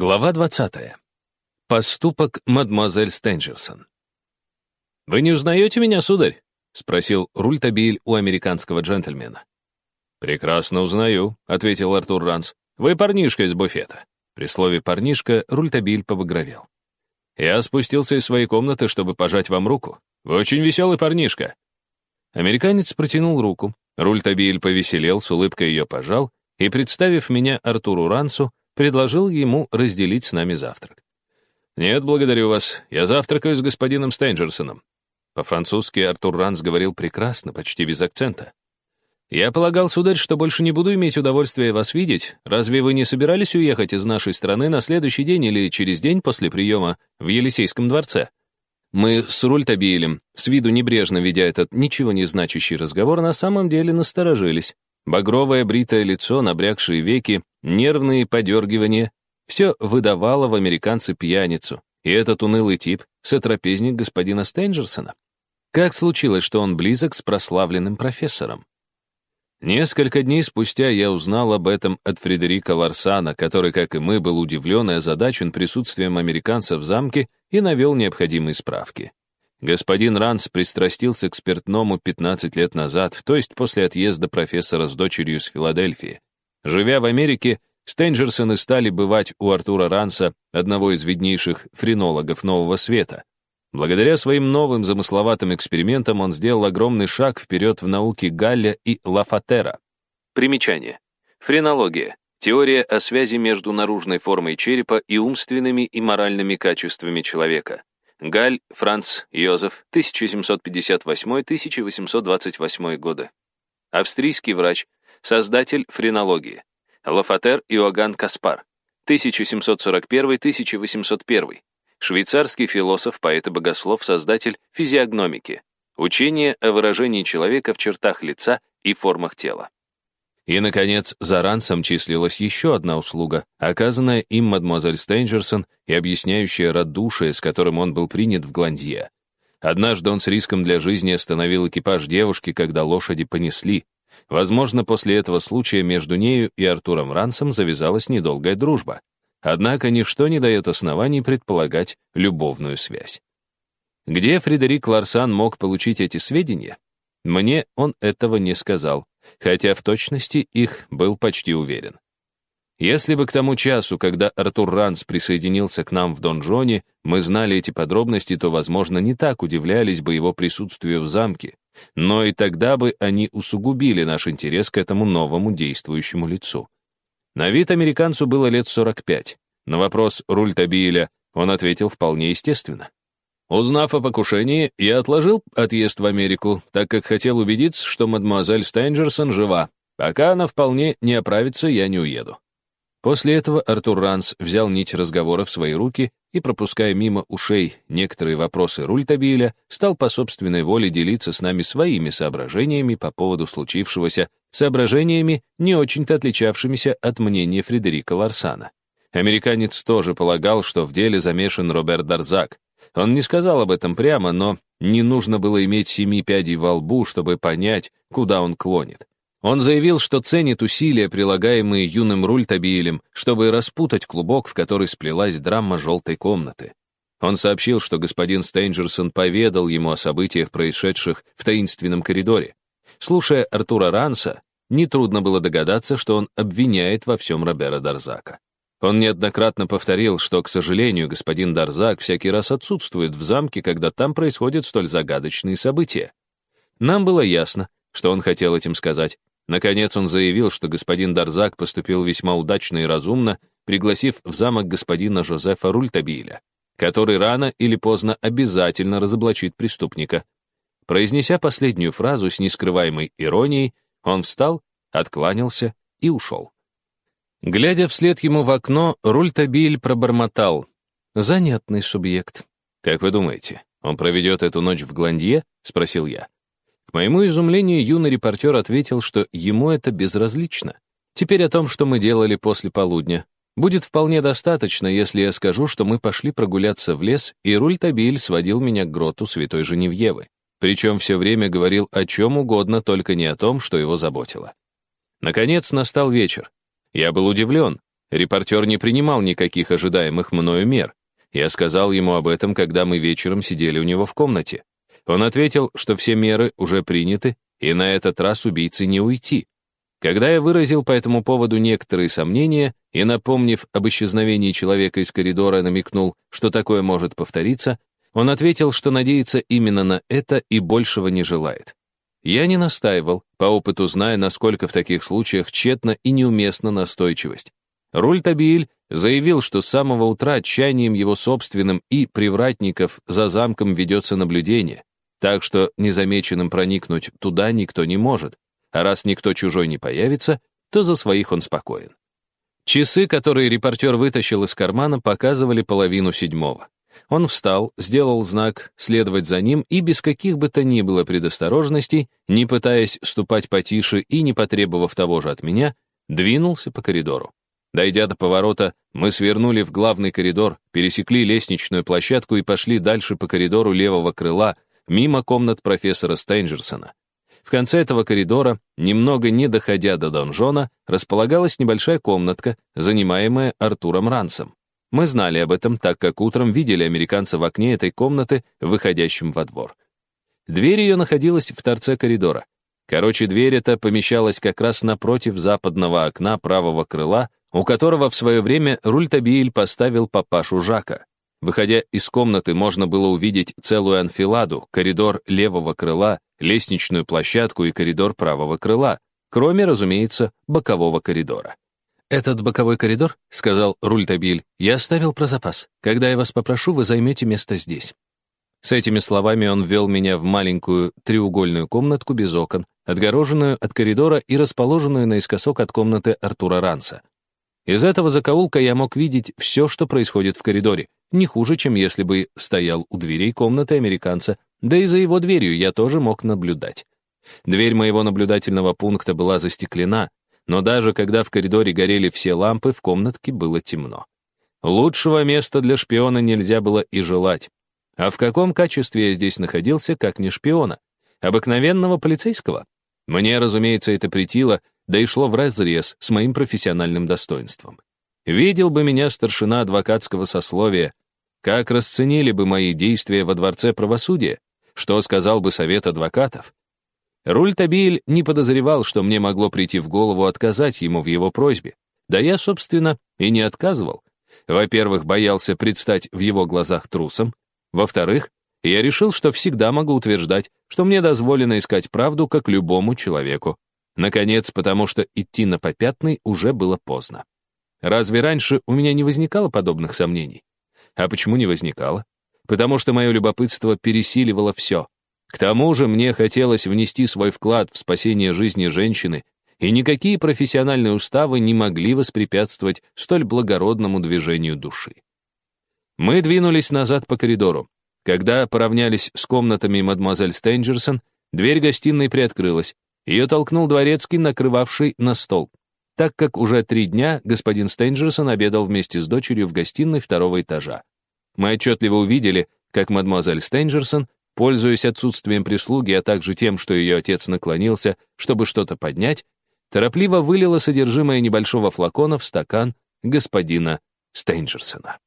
Глава 20. Поступок мадемуазель Стенджерсон. «Вы не узнаете меня, сударь?» — спросил Рультабиль у американского джентльмена. «Прекрасно узнаю», — ответил Артур Ранс. «Вы парнишка из буфета». При слове «парнишка» Рультабиль побагровел. «Я спустился из своей комнаты, чтобы пожать вам руку. Вы очень веселый парнишка». Американец протянул руку. Рультабиль повеселел, с улыбкой ее пожал, и, представив меня Артуру Рансу, предложил ему разделить с нами завтрак. «Нет, благодарю вас. Я завтракаю с господином Стенджерсоном». По-французски Артур Ранс говорил прекрасно, почти без акцента. «Я полагал, сударь, что больше не буду иметь удовольствия вас видеть. Разве вы не собирались уехать из нашей страны на следующий день или через день после приема в Елисейском дворце?» Мы с Рультабилем, с виду небрежно ведя этот ничего не значащий разговор, на самом деле насторожились. Багровое бритое лицо, набрякшие веки, нервные подергивания — все выдавало в американце пьяницу. И этот унылый тип — сотрапезник господина Стенджерсона. Как случилось, что он близок с прославленным профессором? Несколько дней спустя я узнал об этом от Фредерика Ларсана, который, как и мы, был удивлен и озадачен присутствием американца в замке и навел необходимые справки. Господин Ранс пристрастился к спиртному 15 лет назад, то есть после отъезда профессора с дочерью с Филадельфии. Живя в Америке, Стенджерсоны стали бывать у Артура Ранса, одного из виднейших френологов Нового Света. Благодаря своим новым замысловатым экспериментам он сделал огромный шаг вперед в науке Галля и Лафатера. Примечание. Френология. Теория о связи между наружной формой черепа и умственными и моральными качествами человека. Галь Франц Йозеф, 1758-1828 годы. Австрийский врач, создатель френологии. Лафатер Иоганн Каспар, 1741-1801. Швейцарский философ, поэт и богослов, создатель физиогномики. Учение о выражении человека в чертах лица и формах тела. И, наконец, за Рансом числилась еще одна услуга, оказанная им мадемуазель Стенджерсон и объясняющая радушие, с которым он был принят в Гландье. Однажды он с риском для жизни остановил экипаж девушки, когда лошади понесли. Возможно, после этого случая между нею и Артуром Рансом завязалась недолгая дружба. Однако ничто не дает оснований предполагать любовную связь. Где Фредерик Ларсан мог получить эти сведения? Мне он этого не сказал, хотя в точности их был почти уверен. Если бы к тому часу, когда Артур Ранс присоединился к нам в Донжоне, мы знали эти подробности, то, возможно, не так удивлялись бы его присутствию в замке, но и тогда бы они усугубили наш интерес к этому новому действующему лицу. На вид американцу было лет 45. На вопрос Рультабиля он ответил вполне естественно. Узнав о покушении, я отложил отъезд в Америку, так как хотел убедиться, что мадемуазель Стенджерсон жива. Пока она вполне не оправится, я не уеду. После этого Артур Ранс взял нить разговора в свои руки и, пропуская мимо ушей некоторые вопросы Рультабиля, стал по собственной воле делиться с нами своими соображениями по поводу случившегося, соображениями, не очень-то отличавшимися от мнения Фредерика Ларсана. Американец тоже полагал, что в деле замешан Роберт Дарзак, он не сказал об этом прямо, но не нужно было иметь семи пядей во лбу, чтобы понять, куда он клонит. Он заявил, что ценит усилия, прилагаемые юным Рультабилем, чтобы распутать клубок, в который сплелась драма желтой комнаты. Он сообщил, что господин Стейнджерсон поведал ему о событиях, происшедших в таинственном коридоре. Слушая Артура Ранса, нетрудно было догадаться, что он обвиняет во всем Робера Дарзака. Он неоднократно повторил, что, к сожалению, господин Дарзак всякий раз отсутствует в замке, когда там происходят столь загадочные события. Нам было ясно, что он хотел этим сказать. Наконец он заявил, что господин Дарзак поступил весьма удачно и разумно, пригласив в замок господина Жозефа Рультабиля, который рано или поздно обязательно разоблачит преступника. Произнеся последнюю фразу с нескрываемой иронией, он встал, откланялся и ушел. Глядя вслед ему в окно, Рультабиль пробормотал. «Занятный субъект». «Как вы думаете, он проведет эту ночь в Гландье?» — спросил я. К моему изумлению, юный репортер ответил, что ему это безразлично. Теперь о том, что мы делали после полудня. Будет вполне достаточно, если я скажу, что мы пошли прогуляться в лес, и Рультабиль сводил меня к гроту Святой Женевьевы. Причем все время говорил о чем угодно, только не о том, что его заботило. Наконец настал вечер. Я был удивлен. Репортер не принимал никаких ожидаемых мною мер. Я сказал ему об этом, когда мы вечером сидели у него в комнате. Он ответил, что все меры уже приняты, и на этот раз убийце не уйти. Когда я выразил по этому поводу некоторые сомнения и, напомнив об исчезновении человека из коридора, намекнул, что такое может повториться, он ответил, что надеется именно на это и большего не желает. Я не настаивал, по опыту зная, насколько в таких случаях тщетна и неуместна настойчивость. Руль Табиль заявил, что с самого утра отчаянием его собственным и привратников за замком ведется наблюдение, так что незамеченным проникнуть туда никто не может, а раз никто чужой не появится, то за своих он спокоен. Часы, которые репортер вытащил из кармана, показывали половину седьмого. Он встал, сделал знак следовать за ним и без каких бы то ни было предосторожностей, не пытаясь ступать потише и не потребовав того же от меня, двинулся по коридору. Дойдя до поворота, мы свернули в главный коридор, пересекли лестничную площадку и пошли дальше по коридору левого крыла, мимо комнат профессора Стейнджерсона. В конце этого коридора, немного не доходя до донжона, располагалась небольшая комнатка, занимаемая Артуром Рансом. Мы знали об этом, так как утром видели американца в окне этой комнаты, выходящем во двор. Дверь ее находилась в торце коридора. Короче, дверь эта помещалась как раз напротив западного окна правого крыла, у которого в свое время Рультабиль поставил папашу Жака. Выходя из комнаты, можно было увидеть целую анфиладу, коридор левого крыла, лестничную площадку и коридор правого крыла, кроме, разумеется, бокового коридора. «Этот боковой коридор, — сказал Рультабиль, — я оставил про запас. Когда я вас попрошу, вы займете место здесь». С этими словами он ввел меня в маленькую треугольную комнатку без окон, отгороженную от коридора и расположенную наискосок от комнаты Артура Ранса. Из этого закоулка я мог видеть все, что происходит в коридоре, не хуже, чем если бы стоял у дверей комнаты американца, да и за его дверью я тоже мог наблюдать. Дверь моего наблюдательного пункта была застеклена, но даже когда в коридоре горели все лампы, в комнатке было темно. Лучшего места для шпиона нельзя было и желать. А в каком качестве я здесь находился, как не шпиона? Обыкновенного полицейского? Мне, разумеется, это притило, да и шло вразрез с моим профессиональным достоинством. Видел бы меня старшина адвокатского сословия, как расценили бы мои действия во Дворце правосудия, что сказал бы совет адвокатов. Руль-Табиль не подозревал, что мне могло прийти в голову отказать ему в его просьбе. Да я, собственно, и не отказывал. Во-первых, боялся предстать в его глазах трусом. Во-вторых, я решил, что всегда могу утверждать, что мне дозволено искать правду, как любому человеку. Наконец, потому что идти на попятный уже было поздно. Разве раньше у меня не возникало подобных сомнений? А почему не возникало? Потому что мое любопытство пересиливало все. К тому же мне хотелось внести свой вклад в спасение жизни женщины, и никакие профессиональные уставы не могли воспрепятствовать столь благородному движению души. Мы двинулись назад по коридору. Когда поравнялись с комнатами мадемуазель Стенджерсон, дверь гостиной приоткрылась. Ее толкнул дворецкий, накрывавший на стол. Так как уже три дня господин Стенджерсон обедал вместе с дочерью в гостиной второго этажа. Мы отчетливо увидели, как мадемуазель Стенджерсон Пользуясь отсутствием прислуги, а также тем, что ее отец наклонился, чтобы что-то поднять, торопливо вылила содержимое небольшого флакона в стакан господина Стейнджерсона.